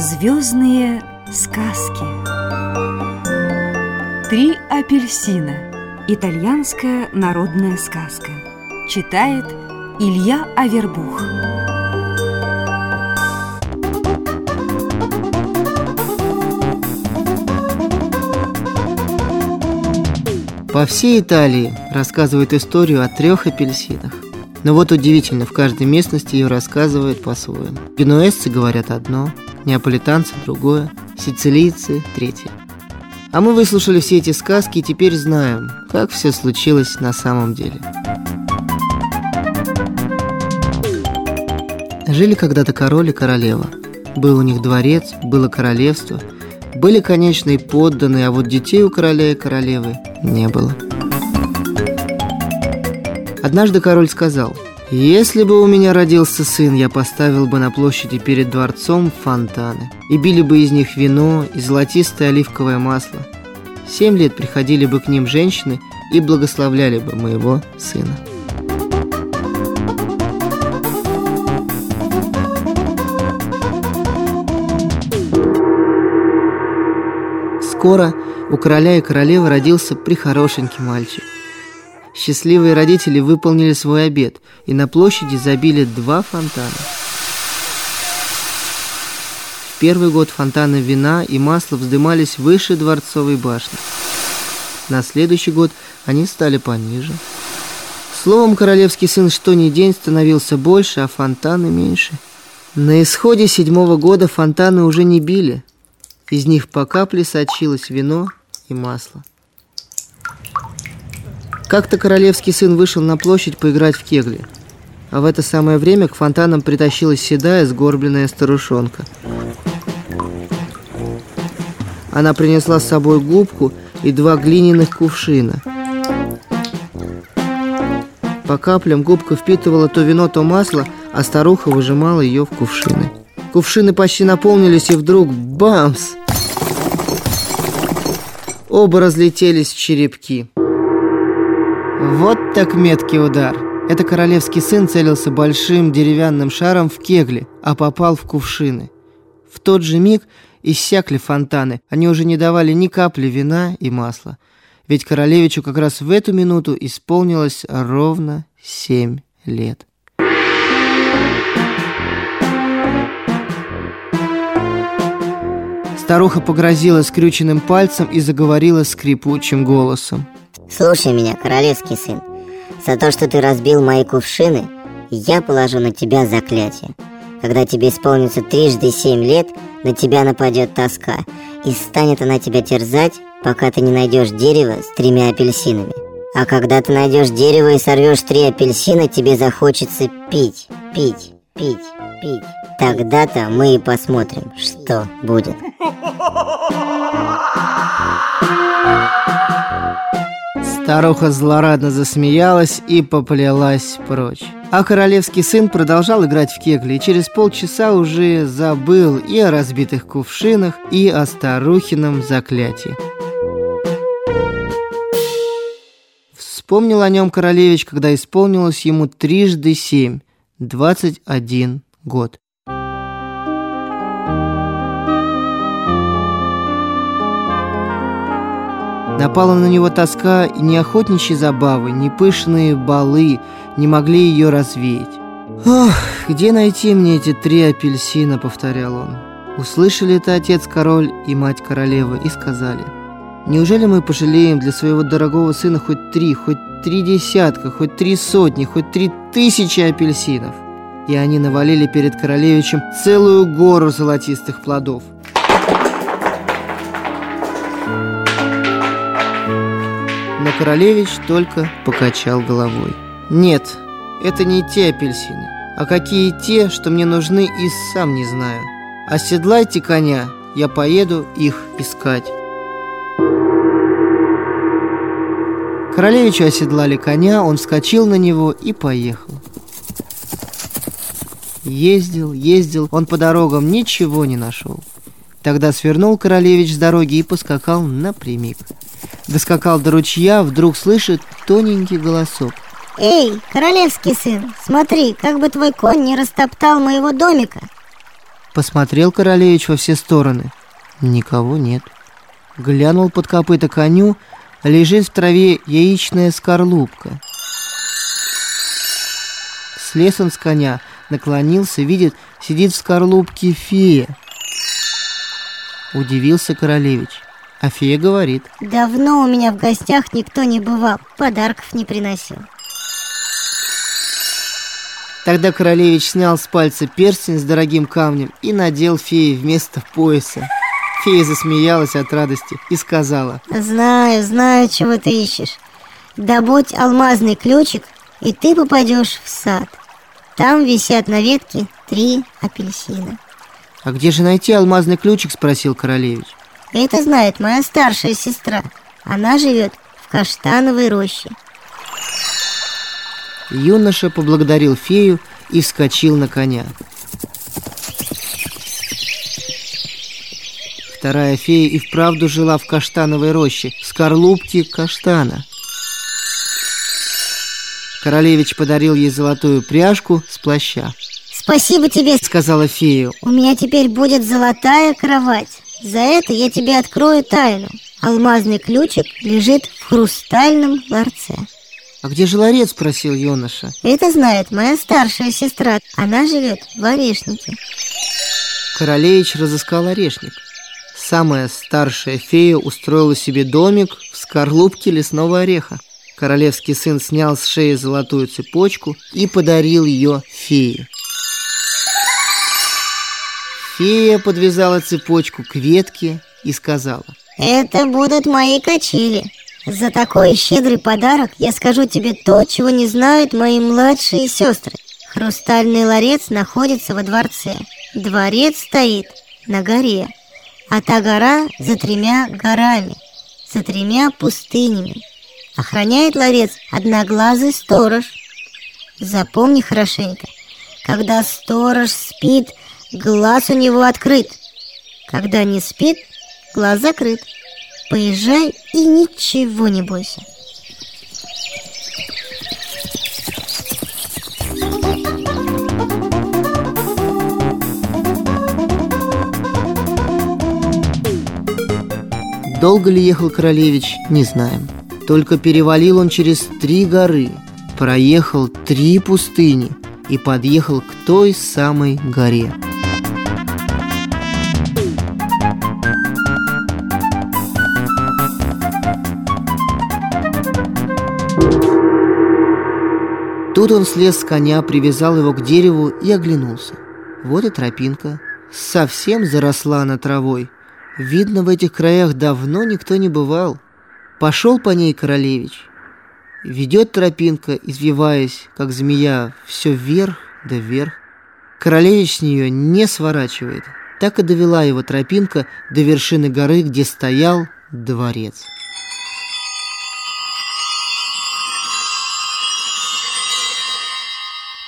Звездные сказки Три апельсина Итальянская народная сказка Читает Илья Авербух По всей Италии рассказывают историю о трех апельсинах. Но вот удивительно, в каждой местности ее рассказывают по-своему. Генуэзцы говорят одно, неаполитанцы другое, сицилийцы третье. А мы выслушали все эти сказки и теперь знаем, как все случилось на самом деле. Жили когда-то король и королева. Был у них дворец, было королевство, были, конечно, и подданные, а вот детей у короля и королевы не было. Однажды король сказал, «Если бы у меня родился сын, я поставил бы на площади перед дворцом фонтаны, и били бы из них вино и золотистое оливковое масло. Семь лет приходили бы к ним женщины и благословляли бы моего сына». Скоро у короля и королевы родился прихорошенький мальчик – Счастливые родители выполнили свой обет и на площади забили два фонтана. В первый год фонтаны вина и масла вздымались выше дворцовой башни. На следующий год они стали пониже. Словом, королевский сын что ни день становился больше, а фонтаны меньше. На исходе седьмого года фонтаны уже не били. Из них по капле сочилось вино и масло. Как-то королевский сын вышел на площадь поиграть в кегли. А в это самое время к фонтанам притащилась седая, сгорбленная старушонка. Она принесла с собой губку и два глиняных кувшина. По каплям губка впитывала то вино, то масло, а старуха выжимала ее в кувшины. Кувшины почти наполнились, и вдруг бамс! Оба разлетелись в черепки. Вот так меткий удар. Это королевский сын целился большим деревянным шаром в кегли, а попал в кувшины. В тот же миг иссякли фонтаны. Они уже не давали ни капли вина и масла. Ведь королевичу как раз в эту минуту исполнилось ровно семь лет. Старуха погрозила скрюченным пальцем и заговорила скрипучим голосом. Слушай меня, королевский сын. За то, что ты разбил мои кувшины, я положу на тебя заклятие. Когда тебе исполнится трижды семь лет, на тебя нападет тоска, и станет она тебя терзать, пока ты не найдешь дерево с тремя апельсинами. А когда ты найдешь дерево и сорвешь три апельсина, тебе захочется пить, пить, пить, пить. Тогда-то мы и посмотрим, что будет. Старуха злорадно засмеялась и поплелась прочь. А королевский сын продолжал играть в кегли и через полчаса уже забыл и о разбитых кувшинах, и о старухином заклятии. Вспомнил о нем королевич, когда исполнилось ему трижды семь, двадцать один год. Напала на него тоска, и ни охотничьи забавы, ни пышные балы не могли ее развеять. «Ох, где найти мне эти три апельсина?» — повторял он. Услышали это отец-король и мать королевы и сказали, «Неужели мы пожалеем для своего дорогого сына хоть три, хоть три десятка, хоть три сотни, хоть три тысячи апельсинов?» И они навалили перед королевичем целую гору золотистых плодов – королевич только покачал головой. Нет, это не те апельсины. А какие те, что мне нужны, и сам не знаю. Оседлайте коня, я поеду их искать. Королевичу оседлали коня, он вскочил на него и поехал. Ездил, ездил, он по дорогам ничего не нашел. Тогда свернул королевич с дороги и поскакал напрямик. Доскакал до ручья, вдруг слышит тоненький голосок. Эй, королевский сын, смотри, как бы твой конь не растоптал моего домика. Посмотрел королевич во все стороны. Никого нет. Глянул под копыта коню, лежит в траве яичная скорлупка. Слез он с коня, наклонился, видит, сидит в скорлупке фея. Удивился королевич. А фея говорит. Давно у меня в гостях никто не бывал, подарков не приносил. Тогда королевич снял с пальца перстень с дорогим камнем и надел фее вместо пояса. Фея засмеялась от радости и сказала Знаю, знаю, чего ты ищешь Добудь алмазный ключик, и ты попадешь в сад Там висят на ветке три апельсина «А где же найти алмазный ключик?» – спросил королевич Это знает моя старшая сестра Она живет в каштановой роще Юноша поблагодарил фею и вскочил на коня Вторая фея и вправду жила в каштановой роще, в скорлупке каштана. Королевич подарил ей золотую пряжку с плаща. «Спасибо тебе», — сказала фея. «У меня теперь будет золотая кровать. За это я тебе открою тайну. Алмазный ключик лежит в хрустальном ларце». «А где же ларец?» – спросил юноша. «Это знает моя старшая сестра. Она живет в Орешнике». Королевич разыскал орешник. Самая старшая фея устроила себе домик в скорлупке лесного ореха. Королевский сын снял с шеи золотую цепочку и подарил ее фее. Фея подвязала цепочку к ветке и сказала «Это будут мои качели. За такой щедрый подарок я скажу тебе то, чего не знают мои младшие сестры. Хрустальный ларец находится во дворце. Дворец стоит на горе а та гора за тремя горами, за тремя пустынями. Охраняет ларец одноглазый сторож. Запомни хорошенько, когда сторож спит, глаз у него открыт. Когда не спит, глаз закрыт. Поезжай и ничего не бойся. Долго ли ехал королевич, не знаем. Только перевалил он через три горы, проехал три пустыни и подъехал к той самой горе. Тут он слез с коня, привязал его к дереву и оглянулся. Вот и тропинка. Совсем заросла она травой – Видно, в этих краях давно никто не бывал. Пошел по ней королевич. Ведет тропинка, извиваясь, как змея, все вверх да вверх. Королевич с нее не сворачивает. Так и довела его тропинка до вершины горы, где стоял дворец.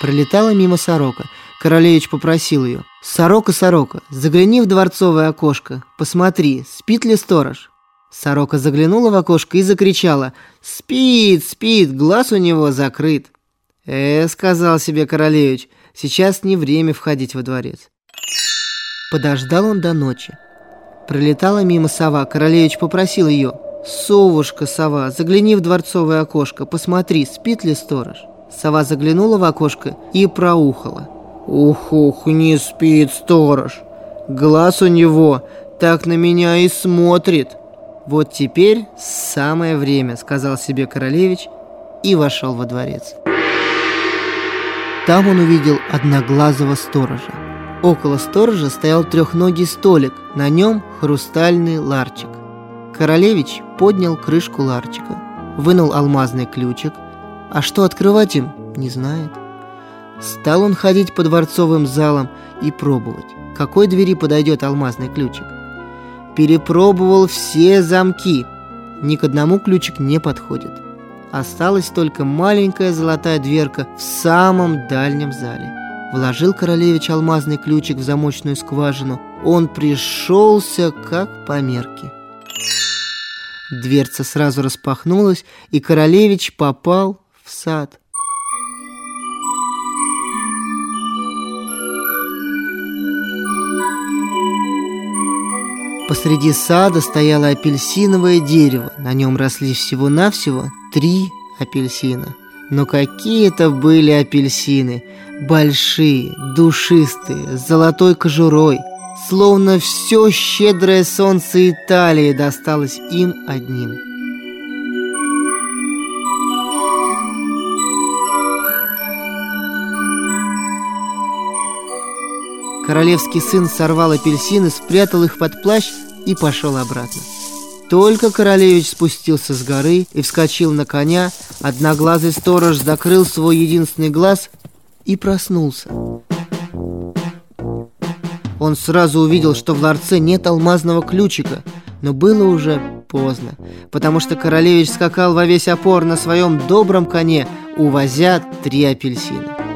Пролетала мимо сорока – Королевич попросил ее. «Сорока, сорока, загляни в дворцовое окошко, посмотри, спит ли сторож?» Сорока заглянула в окошко и закричала. «Спит, спит, глаз у него закрыт». «Э, — сказал себе королевич, — сейчас не время входить во дворец». Подождал он до ночи. Пролетала мимо сова, королевич попросил ее. «Совушка, сова, загляни в дворцовое окошко, посмотри, спит ли сторож?» Сова заглянула в окошко и проухала. Ух-ух, не спит сторож. Глаз у него так на меня и смотрит. Вот теперь самое время, сказал себе королевич и вошел во дворец. Там он увидел одноглазого сторожа. Около сторожа стоял трехногий столик, на нем хрустальный ларчик. Королевич поднял крышку ларчика, вынул алмазный ключик, а что открывать им, не знает. Стал он ходить по дворцовым залам и пробовать, какой двери подойдет алмазный ключик. Перепробовал все замки, ни к одному ключик не подходит. Осталась только маленькая золотая дверка в самом дальнем зале. Вложил королевич алмазный ключик в замочную скважину. Он пришелся как по мерке. Дверца сразу распахнулась, и королевич попал в сад. Посреди сада стояло апельсиновое дерево. На нем росли всего-навсего три апельсина. Но какие это были апельсины! Большие, душистые, с золотой кожурой. Словно все щедрое солнце Италии досталось им одним. Королевский сын сорвал апельсины, спрятал их под плащ и пошел обратно. Только королевич спустился с горы и вскочил на коня, одноглазый сторож закрыл свой единственный глаз и проснулся. Он сразу увидел, что в ларце нет алмазного ключика, но было уже поздно, потому что королевич скакал во весь опор на своем добром коне, увозя три апельсина.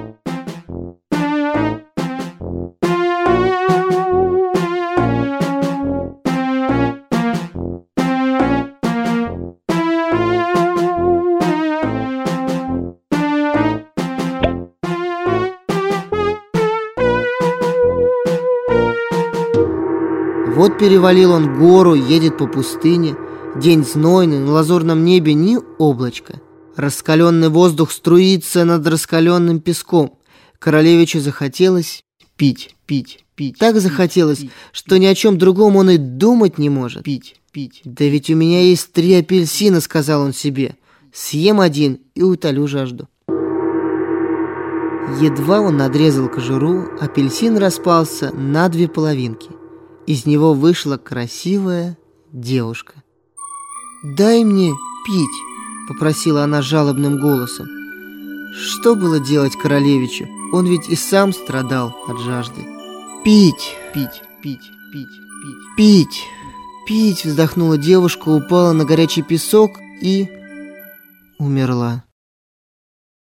Перевалил он гору, едет по пустыне. День знойный, на лазурном небе ни облачка. Раскаленный воздух струится над раскаленным песком. Королевичу захотелось пить, пить, пить. Так захотелось, пить, что ни о чем другом он и думать не может. Пить, пить. «Да ведь у меня есть три апельсина», — сказал он себе. «Съем один и утолю жажду». Едва он надрезал кожуру, апельсин распался на две половинки — из него вышла красивая девушка. «Дай мне пить», — попросила она жалобным голосом. Что было делать королевичу? Он ведь и сам страдал от жажды. «Пить, пить, пить, пить, пить, пить, пить!» Вздохнула девушка, упала на горячий песок и умерла.